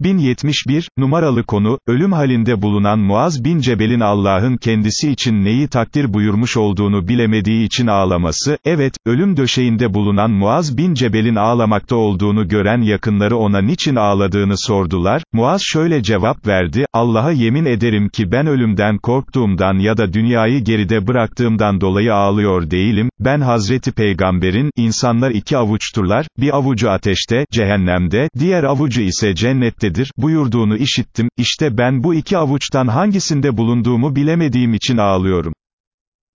1071, numaralı konu, ölüm halinde bulunan Muaz bin Cebel'in Allah'ın kendisi için neyi takdir buyurmuş olduğunu bilemediği için ağlaması, evet, ölüm döşeğinde bulunan Muaz bin Cebel'in ağlamakta olduğunu gören yakınları ona niçin ağladığını sordular, Muaz şöyle cevap verdi, Allah'a yemin ederim ki ben ölümden korktuğumdan ya da dünyayı geride bıraktığımdan dolayı ağlıyor değilim, ben Hazreti Peygamber'in, insanlar iki avuçturlar, bir avucu ateşte, cehennemde, diğer avucu ise cennette nedir, buyurduğunu işittim, işte ben bu iki avuçtan hangisinde bulunduğumu bilemediğim için ağlıyorum.